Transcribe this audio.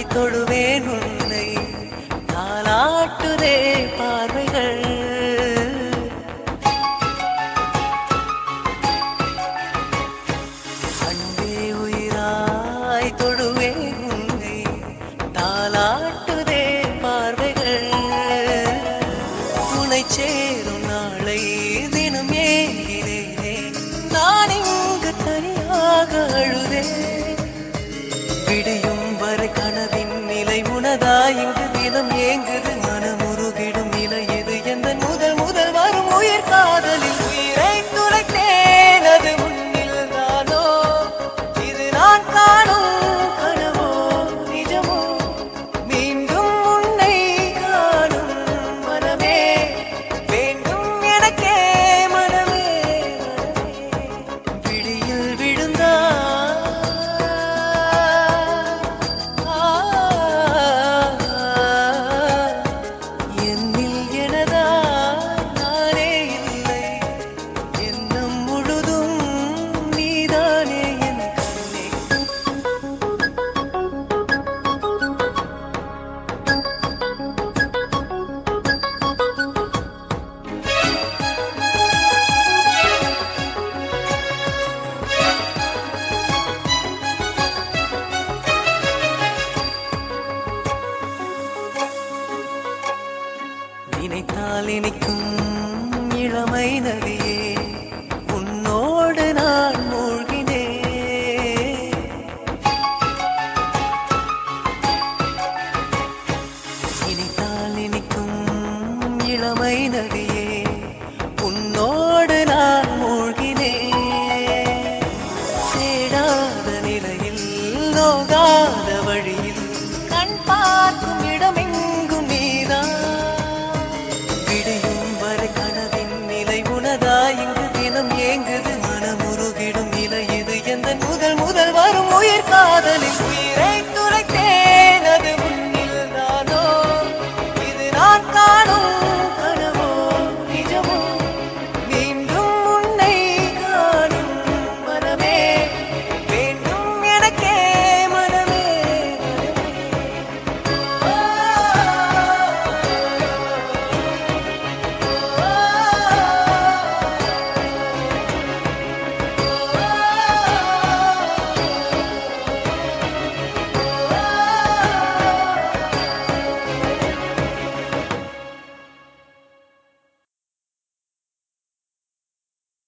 பாடி தொழுவேன் உன்னை. நாளாட்டுதே பார்வைகள். அன்பே உயிராய் தொழுவேன் உன்னை. நாளாட்டுதே பார்வைகள். உனை சேரும் நாளை தினம் ஏங்கினேனே நான் இங்கு தனியாக அழுதே விடியும் தொட்டால் இனிக்கும் இளமை நதியே உன்னோடு நான்